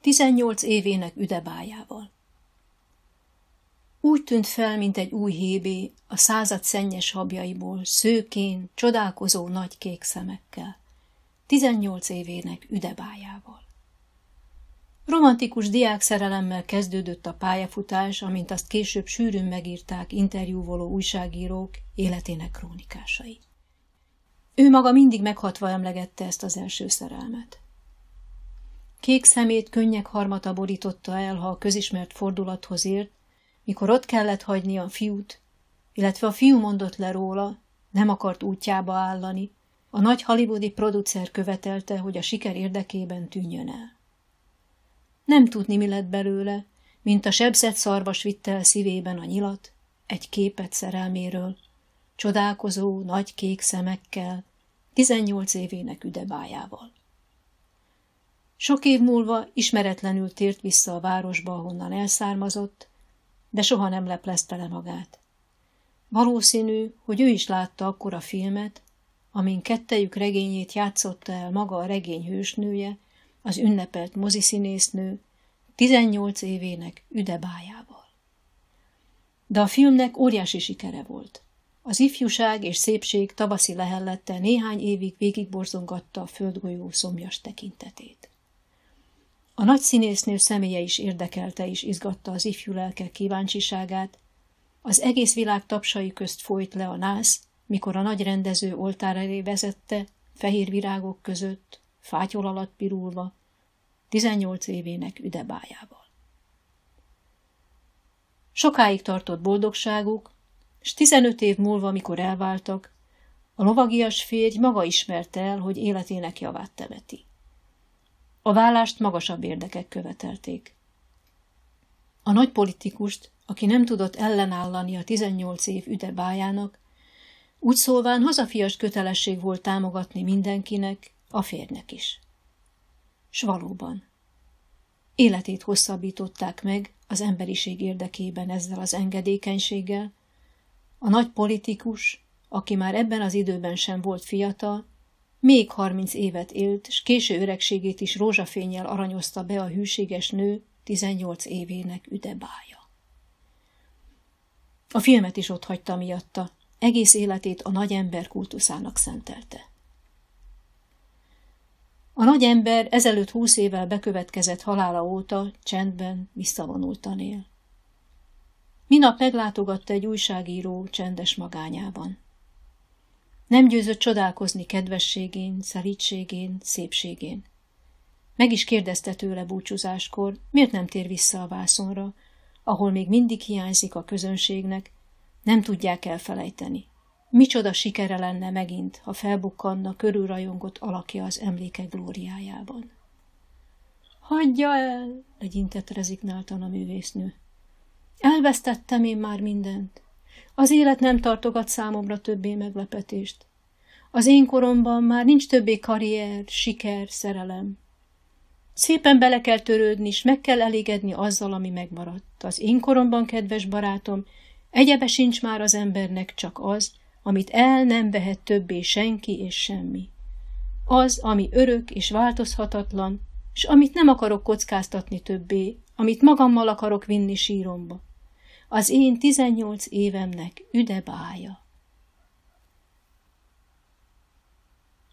18 évének üdebájával. Úgy tűnt fel, mint egy új hébé, a század szennyes habjaiból, szőkén, csodálkozó nagy kék szemekkel. 18 évének üdebájával. Romantikus diák szerelemmel kezdődött a pályafutás, amint azt később sűrűn megírták interjúvoló újságírók életének krónikásai. Ő maga mindig meghatva emlegette ezt az első szerelmet. Kék szemét könnyek harmata borította el, ha a közismert fordulathoz ért, mikor ott kellett hagyni a fiút, illetve a fiú mondott le róla, nem akart útjába állani, a nagy hollywoodi producer követelte, hogy a siker érdekében tűnjön el. Nem tudni, mi lett belőle, mint a sebzett szarvas vitte el szívében a nyilat, egy képet szerelméről, csodálkozó, nagy kék szemekkel, 18 évének üdebájával. Sok év múlva ismeretlenül tért vissza a városba, ahonnan elszármazott, de soha nem leplezte le magát. Valószínű, hogy ő is látta akkor a filmet, amin kettejük regényét játszotta el maga a regény hősnője, az ünnepelt moziszínésznő, 18 évének üdebájával. De a filmnek óriási sikere volt. Az ifjúság és szépség tavaszi lehellette néhány évig végigborzongatta a földgolyó szomjas tekintetét. A nagy színésznő személye is érdekelte és izgatta az ifjú lelkek kíváncsiságát, az egész világ tapsai közt folyt le a nász, mikor a nagy rendező oltár elé vezette, fehér virágok között, fátyol alatt pirulva, 18 évének üdebájával. Sokáig tartott boldogságuk, és 15 év múlva, mikor elváltak, a lovagias férj maga ismerte el, hogy életének javát temeti. A vállást magasabb érdekek követelték. A nagy politikust, aki nem tudott ellenállani a 18 év üdebájának, úgy szólván hazafias kötelesség volt támogatni mindenkinek, a férnek is. S valóban. Életét hosszabbították meg az emberiség érdekében ezzel az engedékenységgel. A nagy politikus, aki már ebben az időben sem volt fiatal, még harminc évet élt, s késő öregségét is rózsafényjel aranyozta be a hűséges nő 18 évének üdebája. A filmet is ott hagyta miatta, egész életét a nagy ember kultuszának szentelte. A nagy ember ezelőtt húsz évvel bekövetkezett halála óta csendben visszavonultan él. Minap meglátogatta egy újságíró csendes magányában. Nem győzött csodálkozni kedvességén, szelítségén, szépségén. Meg is kérdezte tőle búcsúzáskor, miért nem tér vissza a vászonra, ahol még mindig hiányzik a közönségnek, nem tudják elfelejteni. Micsoda sikere lenne megint, ha felbukkanna körülrajongott alakja az emlékek glóriájában. Hagyja el, legyintett rezignáltan a művésznő. Elvesztettem én már mindent. Az élet nem tartogat számomra többé meglepetést. Az én koromban már nincs többé karrier, siker, szerelem. Szépen bele kell törődni, és meg kell elégedni azzal, ami megmaradt. Az én koromban, kedves barátom, egyebe sincs már az embernek csak az, amit el nem vehet többé senki és semmi. Az, ami örök és változhatatlan, és amit nem akarok kockáztatni többé, amit magammal akarok vinni síromba az én tizennyolc évemnek üdebája.